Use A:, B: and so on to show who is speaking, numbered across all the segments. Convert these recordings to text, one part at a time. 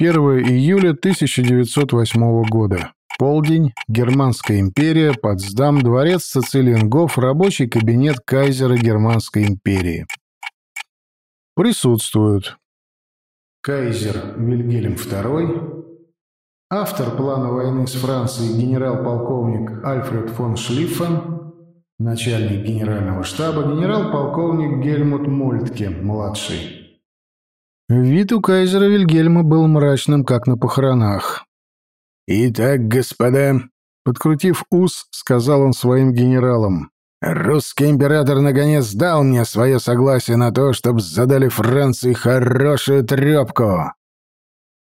A: 1 июля 1908 года. Полдень. Германская империя. Потсдам. Дворец Цицилиенгоф. Рабочий кабинет кайзера Германской империи. Присутствуют. Кайзер Вильгельм II. Автор плана войны с Францией генерал-полковник Альфред фон Шлиффен. Начальник генерального штаба генерал-полковник Гельмут Мольтке, младший. Вид у кайзера Вильгельма был мрачным, как на похоронах.
B: «Итак, господа», — подкрутив ус, сказал он своим генералам, «русский император наконец дал мне свое согласие на то, чтобы задали Франции хорошую трепку.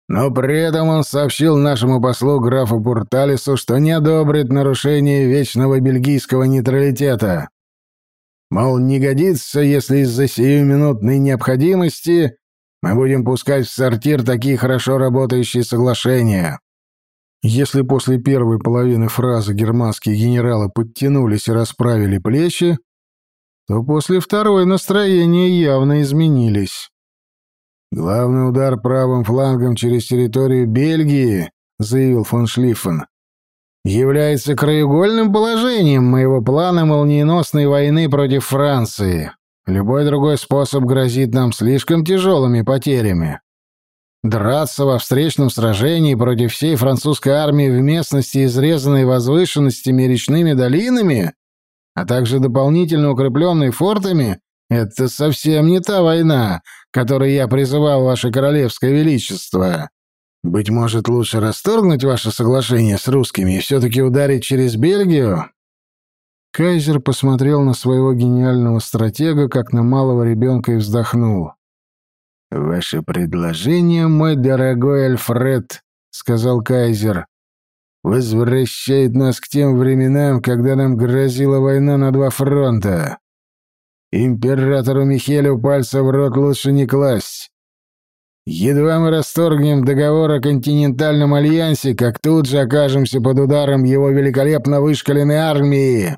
B: Но при этом он сообщил нашему послу графу Пурталису, что не одобрит нарушение вечного бельгийского нейтралитета. Мол, не годится, если из-за сиюминутной необходимости мы будем пускать в сортир такие хорошо работающие соглашения.
A: Если после первой половины фразы германские генералы подтянулись и расправили плечи, то после второй настроения явно изменились.
B: «Главный удар правым флангом через территорию Бельгии», — заявил фон Шлиффен, «является краеугольным положением моего плана молниеносной войны против Франции. Любой другой способ грозит нам слишком тяжелыми потерями. Драться во встречном сражении против всей французской армии в местности, изрезанной возвышенностями и речными долинами, а также дополнительно укрепленной фортами, это совсем не та война, которой я призывал ваше королевское величество. Быть может, лучше расторгнуть ваше соглашение с русскими и все-таки ударить через Бельгию?
A: Кайзер посмотрел на своего гениального стратега, как на малого ребенка, и вздохнул.
B: «Ваше предложение, мой дорогой Альфред», — сказал Кайзер, — «возвращает нас к тем временам, когда нам грозила война на два фронта. Императору Михелю пальца в рот лучше не класть. Едва мы расторгнем договор о континентальном альянсе, как тут же окажемся под ударом его великолепно вышкаленной армии.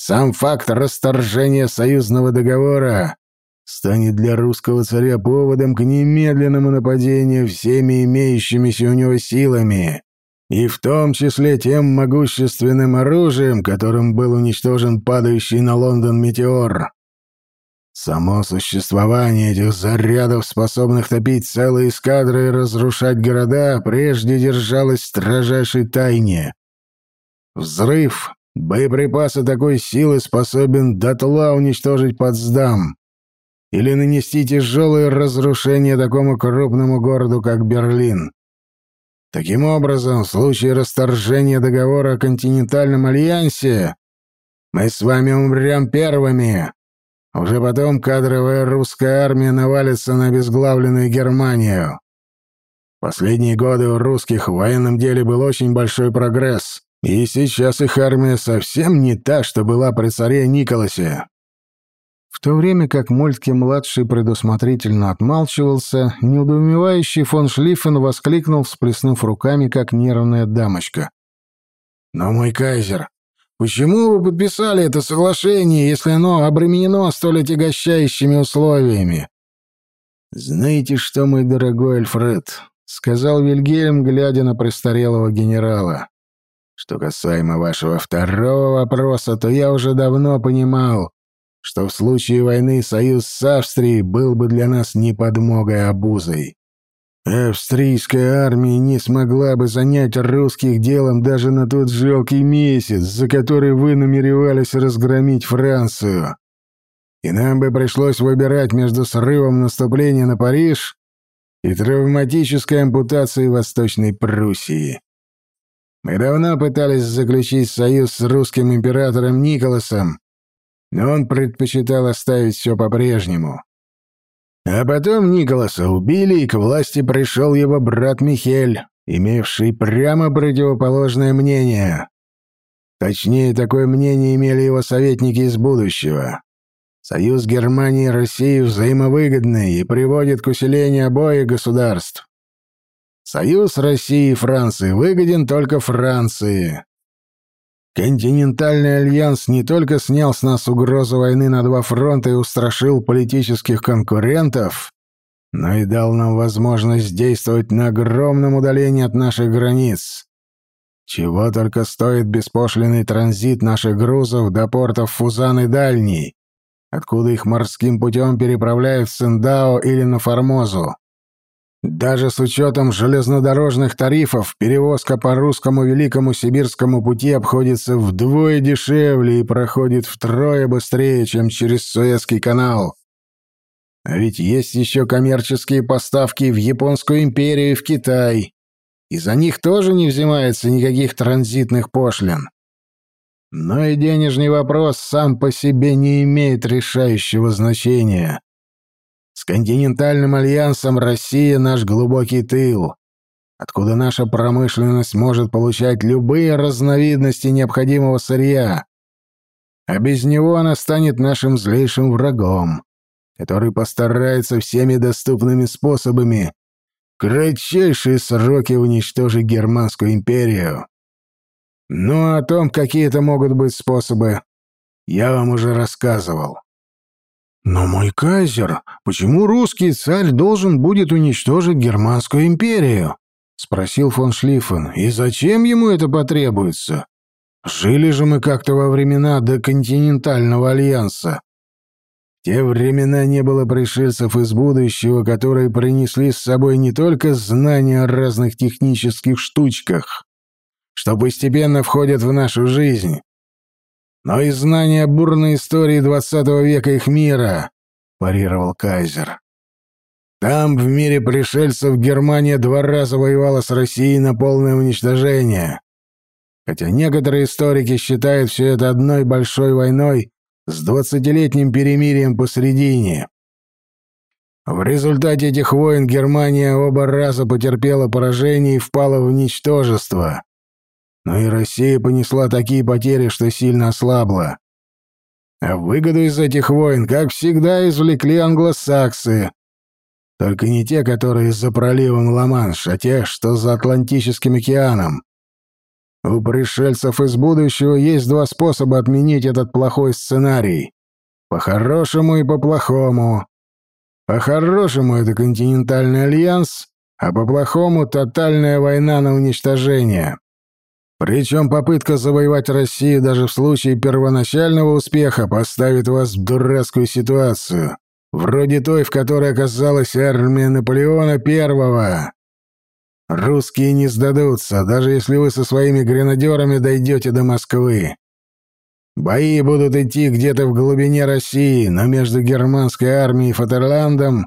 B: Сам факт расторжения союзного договора станет для русского царя поводом к немедленному нападению всеми имеющимися у него силами, и в том числе тем могущественным оружием, которым был уничтожен падающий на Лондон метеор. Само существование этих зарядов, способных топить целые эскадры и разрушать города, прежде держалось в строжайшей тайне. Взрыв, Боеприпасы такой силы способен дотла уничтожить Потсдам или нанести тяжелые разрушения такому крупному городу, как Берлин. Таким образом, в случае расторжения договора о континентальном альянсе мы с вами умрем первыми. Уже потом кадровая русская армия навалится на обезглавленную Германию. Последние годы у русских в военном деле был очень большой прогресс. И сейчас их армия совсем не та, что была при царе Николасе.
A: В то время как Мольтке-младший предусмотрительно отмалчивался, неудоумевающий фон Шлиффен воскликнул, всплеснув руками, как нервная дамочка.
B: «Но, мой кайзер, почему вы подписали это соглашение, если оно обременено столь отягощающими условиями?»
A: «Знаете что, мой дорогой Альфред?» — сказал Вильгельм, глядя на престарелого генерала.
B: Что касаемо вашего второго вопроса, то я уже давно понимал, что в случае войны союз с Австрией был бы для нас не подмогой, а обузой. Австрийская армия не смогла бы занять русских делом даже на тот жалкий месяц, за который вы намеревались разгромить Францию. И нам бы пришлось выбирать между срывом наступления на Париж и травматической ампутацией Восточной Пруссии. Мы давно пытались заключить союз с русским императором Николасом, но он предпочитал оставить все по-прежнему. А потом Николаса убили, и к власти пришел его брат Михель, имевший прямо противоположное мнение. Точнее, такое мнение имели его советники из будущего. Союз Германии и России взаимовыгодный и приводит к усилению обоих государств. Союз России и Франции выгоден только Франции. Континентальный альянс не только снял с нас угрозу войны на два фронта и устрашил политических конкурентов, но и дал нам возможность действовать на огромном удалении от наших границ. Чего только стоит беспошлиный транзит наших грузов до портов Фузан и Дальний, откуда их морским путем переправляют в Синдао или на Формозу. Даже с учетом железнодорожных тарифов перевозка по русскому Великому Сибирскому пути обходится вдвое дешевле и проходит втрое быстрее, чем через Суэцкий канал. А ведь есть еще коммерческие поставки в Японскую империю и в Китай и за них тоже не взимается никаких транзитных пошлин. Но и денежный вопрос сам по себе не имеет решающего значения. С континентальным альянсом Россия — наш глубокий тыл, откуда наша промышленность может получать любые разновидности необходимого сырья. А без него она станет нашим злейшим врагом, который постарается всеми доступными способами кратчайшие сроки уничтожить Германскую империю. Ну, о том, какие это могут быть способы, я вам уже рассказывал.
A: Но мой кайзер, почему русский царь должен будет уничтожить Германскую империю? спросил фон Шлиффен. И зачем ему это потребуется? Жили же мы как-то во времена доконтинентального альянса
B: те времена не было пришельцев из будущего, которые принесли с собой не только знания о разных технических штучках, что постепенно входят в нашу жизнь, но и знания о бурной истории двадцатого века их мира, парировал Кайзер. Там, в мире пришельцев, Германия два раза воевала с Россией на полное уничтожение. Хотя некоторые историки считают все это одной большой войной, с двадцатилетним перемирием посредине. В результате этих войн Германия оба раза потерпела поражение и впала в ничтожество. Но и Россия понесла такие потери, что сильно ослабла. А выгоду из этих войн, как всегда, извлекли англосаксы. Только не те, которые за проливом Ла-Манш, а те, что за Атлантическим океаном. У пришельцев из будущего есть два способа отменить этот плохой сценарий. По-хорошему и по-плохому. По-хорошему это континентальный альянс, а по-плохому тотальная война на уничтожение. Причем попытка завоевать Россию даже в случае первоначального успеха поставит вас в дурацкую ситуацию, вроде той, в которой оказалась армия Наполеона Первого. Русские не сдадутся, даже если вы со своими гренадерами дойдете до Москвы. Бои будут идти где-то в глубине России, но между германской армией и Фатерландом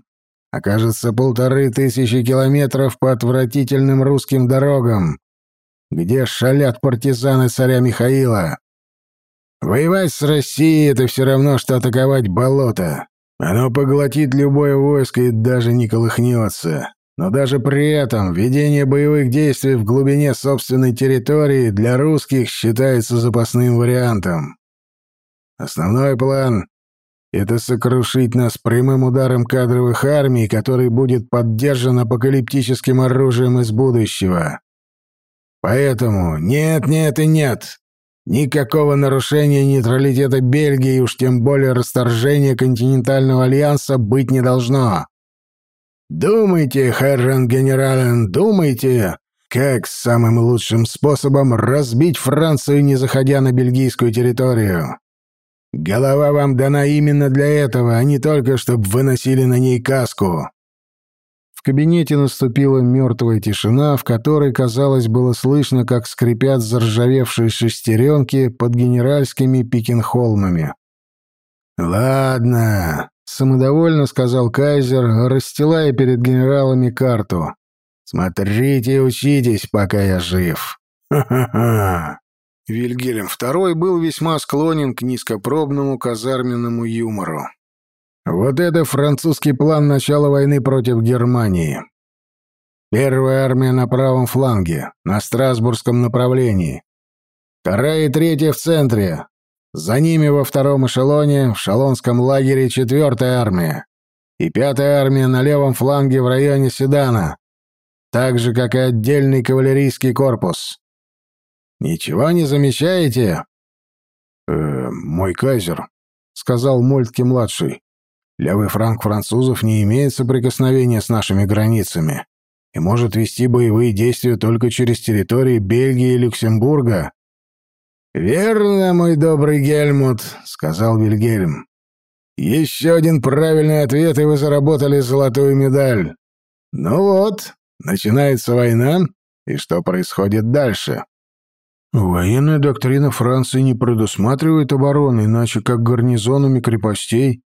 B: окажется полторы тысячи километров по отвратительным русским дорогам, где шалят партизаны царя Михаила. Воевать с Россией — это все равно, что атаковать болото. Оно поглотит любое войско и даже не колыхнется. Но даже при этом ведение боевых действий в глубине собственной территории для русских считается запасным вариантом. Основной план — это сокрушить нас прямым ударом кадровых армий, который будет поддержан апокалиптическим оружием из будущего. Поэтому нет, нет и нет. Никакого нарушения нейтралитета Бельгии, уж тем более расторжения континентального альянса, быть не должно. Думайте, Херрен Генерален, думайте, как самым лучшим способом разбить Францию, не заходя на бельгийскую территорию. Голова вам дана именно для этого, а не только, чтобы выносили на ней каску».
A: В кабинете наступила мертвая тишина, в которой, казалось, было слышно, как скрипят заржавевшие шестеренки под генеральскими пикенхолмами.
B: «Ладно»,
A: Самодовольно сказал кайзер, расстилая перед генералами карту.
B: «Смотрите и учитесь, пока я жив. Ха-ха-ха!»
A: Вильгельм II был весьма склонен к низкопробному казарменному юмору.
B: «Вот это французский план начала войны против Германии. Первая армия на правом фланге, на Страсбургском направлении. Вторая и третья в центре, за ними во втором эшелоне в Шалонском лагере четвертая армия и пятая армия на левом фланге в районе Седана, так же, как и отдельный кавалерийский корпус. Ничего не замечаете?
A: «Э, «Мой кайзер», — сказал Мольтке-младший. Левый франк французов не имеет соприкосновения с нашими границами и может вести боевые действия только через территории Бельгии и Люксембурга.
B: «Верно, мой добрый Гельмут», — сказал Вильгельм. «Еще один правильный ответ, и вы заработали золотую медаль. Ну вот, начинается война, и что происходит дальше?»
A: «Военная доктрина Франции не предусматривает обороны, иначе как гарнизонами крепостей», —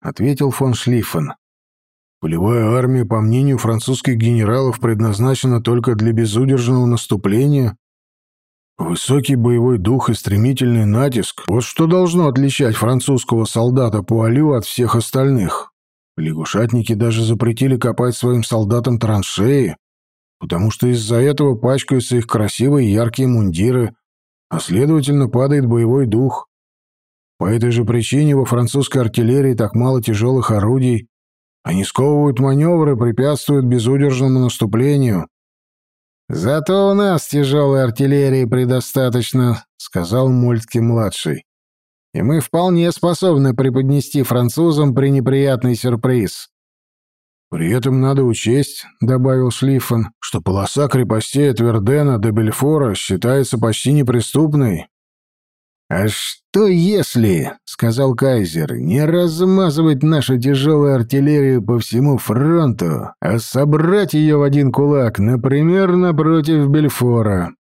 A: ответил фон Шлиффен. «Полевая армия, по мнению французских генералов, предназначена только для безудержного наступления, Высокий боевой дух и стремительный натиск – вот что должно отличать французского солдата Пуалю от всех остальных. Лягушатники даже запретили копать своим солдатам траншеи, потому что из-за этого пачкаются их красивые яркие мундиры, а следовательно падает боевой дух. По этой же причине во французской артиллерии так мало тяжелых орудий. Они сковывают маневры, препятствуют безудержному наступлению,
B: «Зато у нас тяжелой артиллерии предостаточно», — сказал Мольтке-младший. «И мы вполне способны преподнести французам пренеприятный сюрприз».
A: «При этом надо учесть», — добавил Шлиффен, «что полоса крепостей от Вердена до Бельфора считается почти неприступной.
B: «А что если, — сказал Кайзер, — не размазывать нашу тяжелую артиллерию по всему фронту, а собрать ее в один кулак, например, напротив Бельфора?»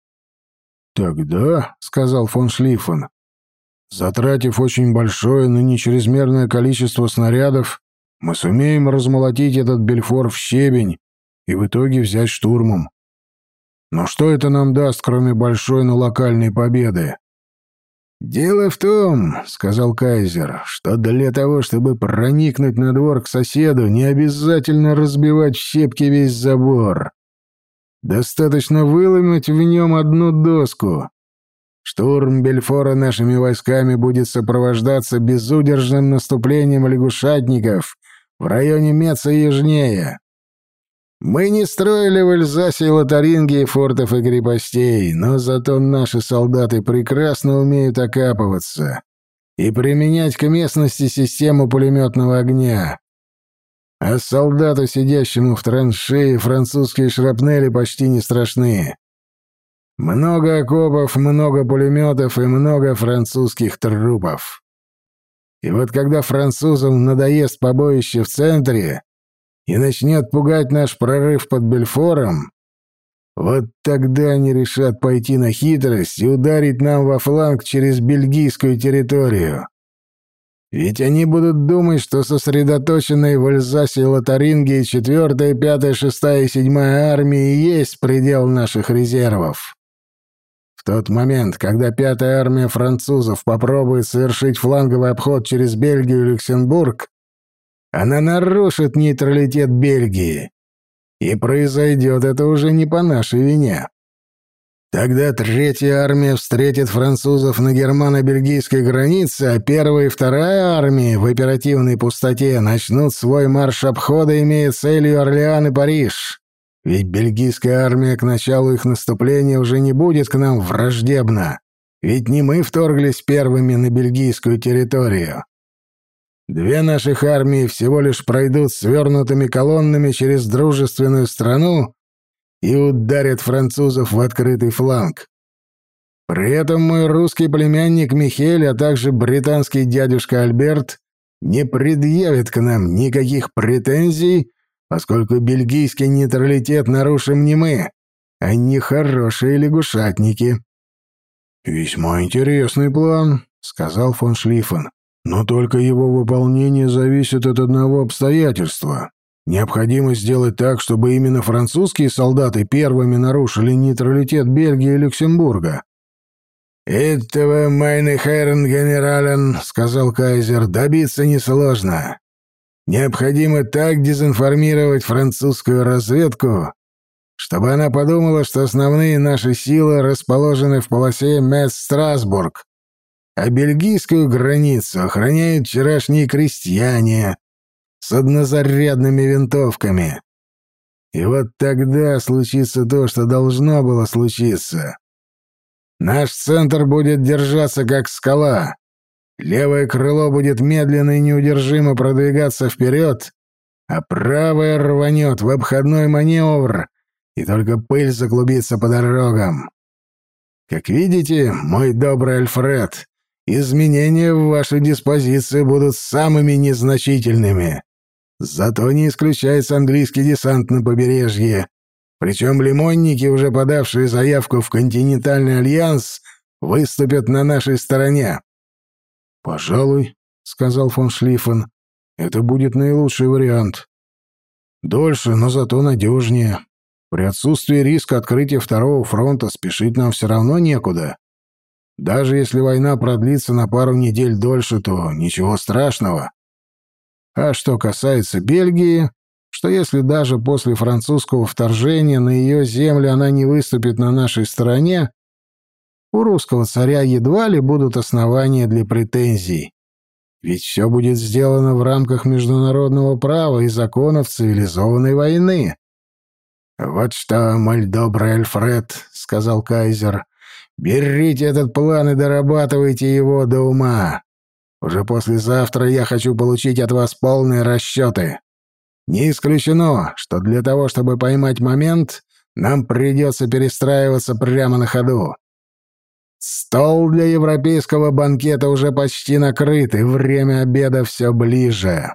A: «Тогда, — сказал фон Шлиффен, — затратив очень большое, но не чрезмерное количество снарядов, мы сумеем размолотить этот Бельфор в щебень и в итоге взять штурмом. Но что это нам даст, кроме большой, но локальной победы?»
B: «Дело в том, — сказал Кайзер, — что для того, чтобы проникнуть на двор к соседу, не обязательно разбивать в щепки весь забор. Достаточно выломать в нем одну доску. Штурм Бельфора нашими войсками будет сопровождаться безудержным наступлением лягушатников в районе Меца южнее. Мы не строили в Эльзасе и Лотарингии фортов и крепостей, но зато наши солдаты прекрасно умеют окапываться и применять к местности систему пулеметного огня. А солдату, сидящему в траншее, французские шрапнели почти не страшны. Много окопов, много пулеметов и много французских трупов. И вот когда французам надоест побоище в центре, и начнет пугать наш прорыв под Бельфором, вот тогда они решат пойти на хитрость и ударить нам во фланг через бельгийскую территорию. Ведь они будут думать, что сосредоточенные в Эльзасе и Лотарингии 4-я, 5-я, 6-я и 7-я армии есть предел наших резервов. В тот момент, когда пятая армия французов попробует совершить фланговый обход через Бельгию и Люксембург, она нарушит нейтралитет Бельгии. И произойдет это уже не по нашей вине. Тогда третья армия встретит французов на германо-бельгийской границе, а первая и вторая армии в оперативной пустоте начнут свой марш обхода, имея целью Орлеан и Париж. Ведь бельгийская армия к началу их наступления уже не будет к нам враждебна. Ведь не мы вторглись первыми на бельгийскую территорию. Две наших армии всего лишь пройдут свернутыми колоннами через дружественную страну и ударят французов в открытый фланг. При этом мой русский племянник Михель, а также британский дядюшка Альберт не предъявят к нам никаких претензий, поскольку бельгийский нейтралитет нарушим не мы, а не хорошие лягушатники.
A: «Весьма интересный план», — сказал фон Шлиффен. Но только его выполнение зависит от одного обстоятельства. Необходимо сделать так, чтобы именно французские солдаты первыми нарушили нейтралитет Бельгии и Люксембурга.
B: «Этого, майны Херн генерален, — сказал Кайзер, — добиться несложно. Необходимо так дезинформировать французскую разведку, чтобы она подумала, что основные наши силы расположены в полосе Метz-Страсбург, а бельгийскую границу охраняют вчерашние крестьяне с однозарядными винтовками. И вот тогда случится то, что должно было случиться. Наш центр будет держаться как скала, Левое крыло будет медленно и неудержимо продвигаться вперед, а правое рванет в обходной маневр, и только пыль заклубится по дорогам. Как видите, мой добрый Альфред, изменения в вашей диспозиции будут самыми незначительными. Зато не исключается английский десант на побережье. Причем лимонники, уже подавшие заявку в континентальный альянс, выступят на нашей стороне.
A: «Пожалуй», — сказал фон Шлиффен, — «это будет наилучший вариант. Дольше, но зато надежнее. При отсутствии риска открытия второго фронта спешить нам все равно некуда. Даже если война продлится на пару недель дольше, то ничего страшного. А что касается Бельгии, что если даже после французского вторжения на ее землю она не выступит на нашей стороне, у русского царя едва ли будут основания для претензий. Ведь все будет сделано в рамках международного права и законов цивилизованной войны. «Вот что, мой добрый Альфред», — сказал кайзер, — «берите этот план и дорабатывайте его до ума. Уже послезавтра я хочу получить от вас полные расчеты. Не исключено, что для того, чтобы поймать момент, нам придется перестраиваться прямо на ходу. Стол для европейского банкета уже почти накрыт, и время обеда все ближе.